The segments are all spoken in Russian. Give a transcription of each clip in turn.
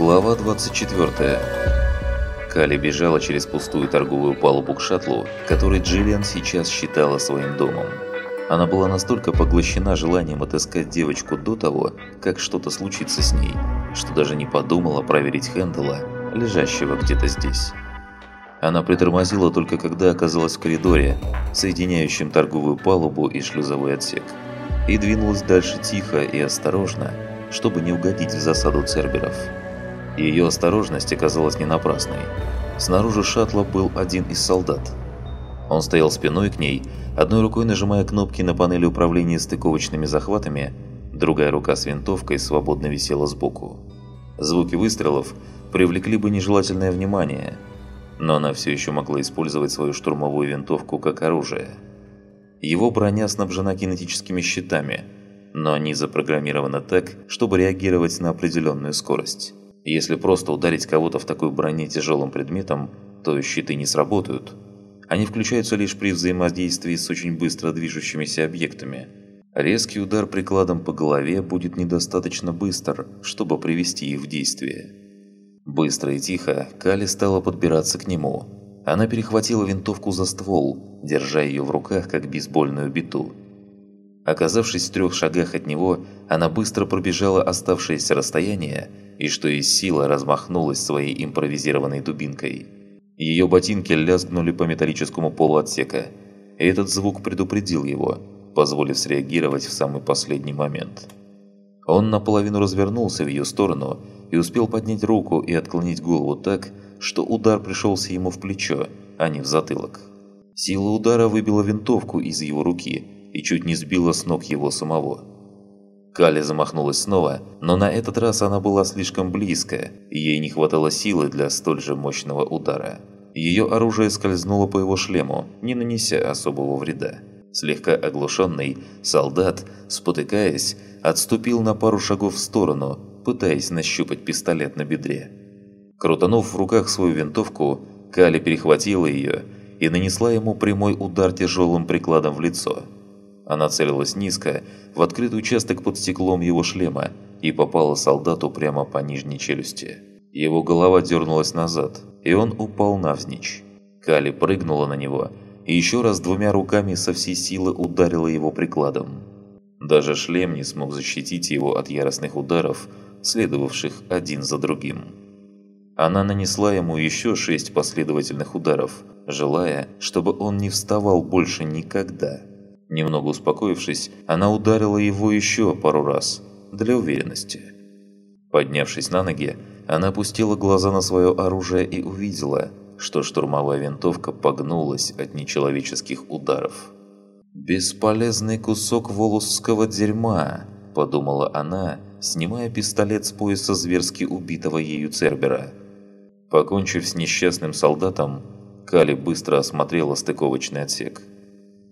Глава 24. Кали бежала через пустую торговую палубу к шаттлу, который Джиллиан сейчас считала своим домом. Она была настолько поглощена желанием отыскать девочку до того, как что-то случится с ней, что даже не подумала проверить Хэндала, лежащего где-то здесь. Она притормозила только когда оказалась в коридоре, соединяющем торговую палубу и шлюзовой отсек, и двинулась дальше тихо и осторожно, чтобы не угодить в засаду церберов. Ее осторожность оказалась не напрасной. Снаружи шаттла был один из солдат. Он стоял спиной к ней, одной рукой нажимая кнопки на панели управления стыковочными захватами, другая рука с винтовкой свободно висела сбоку. Звуки выстрелов привлекли бы нежелательное внимание, но она все еще могла использовать свою штурмовую винтовку как оружие. Его броня снабжена кинетическими щитами, но они запрограммированы так, чтобы реагировать на определенную скорость. Если просто ударить кого-то в такой броне тяжелым предметом, то щиты не сработают. Они включаются лишь при взаимодействии с очень быстро движущимися объектами. Резкий удар прикладом по голове будет недостаточно быстр, чтобы привести их в действие. Быстро и тихо Кали стала подбираться к нему. Она перехватила винтовку за ствол, держа ее в руках, как бейсбольную биту. Оказавшись в трех шагах от него, она быстро пробежала оставшееся расстояние и что из силы размахнулась своей импровизированной дубинкой. Ее ботинки лязгнули по металлическому полу отсека, и этот звук предупредил его, позволив среагировать в самый последний момент. Он наполовину развернулся в ее сторону и успел поднять руку и отклонить голову так, что удар пришелся ему в плечо, а не в затылок. Сила удара выбила винтовку из его руки и чуть не сбила с ног его самого. Кали замахнулась снова, но на этот раз она была слишком близко, и ей не хватало силы для столь же мощного удара. Ее оружие скользнуло по его шлему, не нанеся особого вреда. Слегка оглушенный, солдат, спотыкаясь, отступил на пару шагов в сторону, пытаясь нащупать пистолет на бедре. Крутанув в руках свою винтовку, Кали перехватила ее и нанесла ему прямой удар тяжелым прикладом в лицо – она целилась низко, в открытый участок под стеклом его шлема и попала солдату прямо по нижней челюсти. Его голова дернулась назад, и он упал навзничь. Кали прыгнула на него и еще раз двумя руками со всей силы ударила его прикладом. Даже шлем не смог защитить его от яростных ударов, следовавших один за другим. Она нанесла ему еще шесть последовательных ударов, желая, чтобы он не вставал больше никогда. Немного успокоившись, она ударила его еще пару раз, для уверенности. Поднявшись на ноги, она опустила глаза на свое оружие и увидела, что штурмовая винтовка погнулась от нечеловеческих ударов. «Бесполезный кусок волосского дерьма», – подумала она, снимая пистолет с пояса зверски убитого ею Цербера. Покончив с несчастным солдатом, Кали быстро осмотрела стыковочный отсек.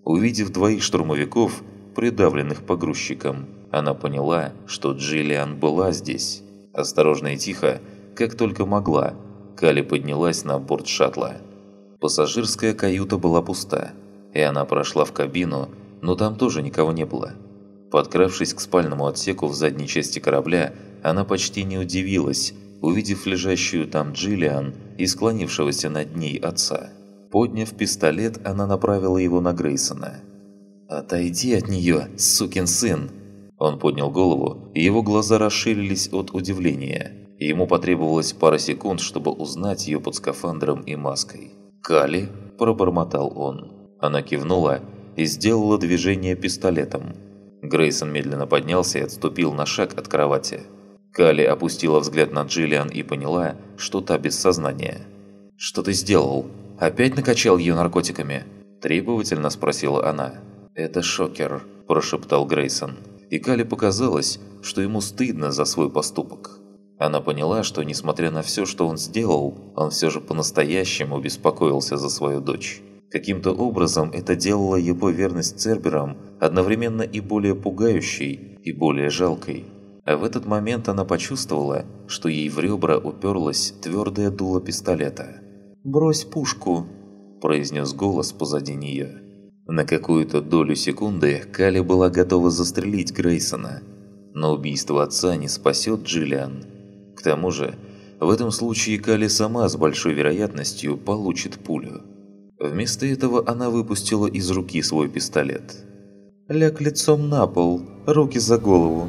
Увидев двоих штурмовиков, придавленных погрузчиком, она поняла, что Джиллиан была здесь. Осторожно и тихо, как только могла, Кали поднялась на борт шаттла. Пассажирская каюта была пуста, и она прошла в кабину, но там тоже никого не было. Подкравшись к спальному отсеку в задней части корабля, она почти не удивилась, увидев лежащую там Джиллиан и склонившегося над ней отца. Подняв пистолет, она направила его на Грейсона. «Отойди от нее, сукин сын!» Он поднял голову, и его глаза расширились от удивления. Ему потребовалось пара секунд, чтобы узнать ее под скафандром и маской. «Кали?» – пробормотал он. Она кивнула и сделала движение пистолетом. Грейсон медленно поднялся и отступил на шаг от кровати. Кали опустила взгляд на Джиллиан и поняла, что та без сознания. «Что ты сделал?» Опять накачал ее наркотиками?» – требовательно спросила она. «Это шокер», – прошептал Грейсон. И Кали показалось, что ему стыдно за свой поступок. Она поняла, что несмотря на все, что он сделал, он все же по-настоящему беспокоился за свою дочь. Каким-то образом это делало его верность Церберам одновременно и более пугающей, и более жалкой. А в этот момент она почувствовала, что ей в ребра уперлось твердое дуло пистолета. «Брось пушку», – произнес голос позади нее. На какую-то долю секунды Кали была готова застрелить Грейсона, но убийство отца не спасет Джиллиан. К тому же, В этом случае Кали сама с большой вероятностью получит пулю. Вместо этого она выпустила из руки свой пистолет. «Ляг лицом на пол, руки за голову».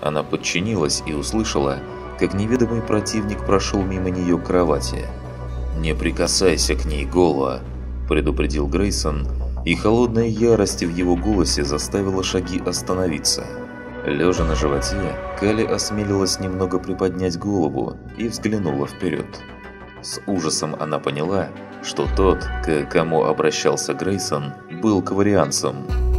Она подчинилась и услышала, как неведомый противник прошел мимо нее кровати. «Не прикасайся к ней, Гола!» – предупредил Грейсон, и холодная ярость в его голосе заставила шаги остановиться. Лежа на животе, Кали осмелилась немного приподнять голову и взглянула вперед. С ужасом она поняла, что тот, к кому обращался Грейсон, был каварианцем –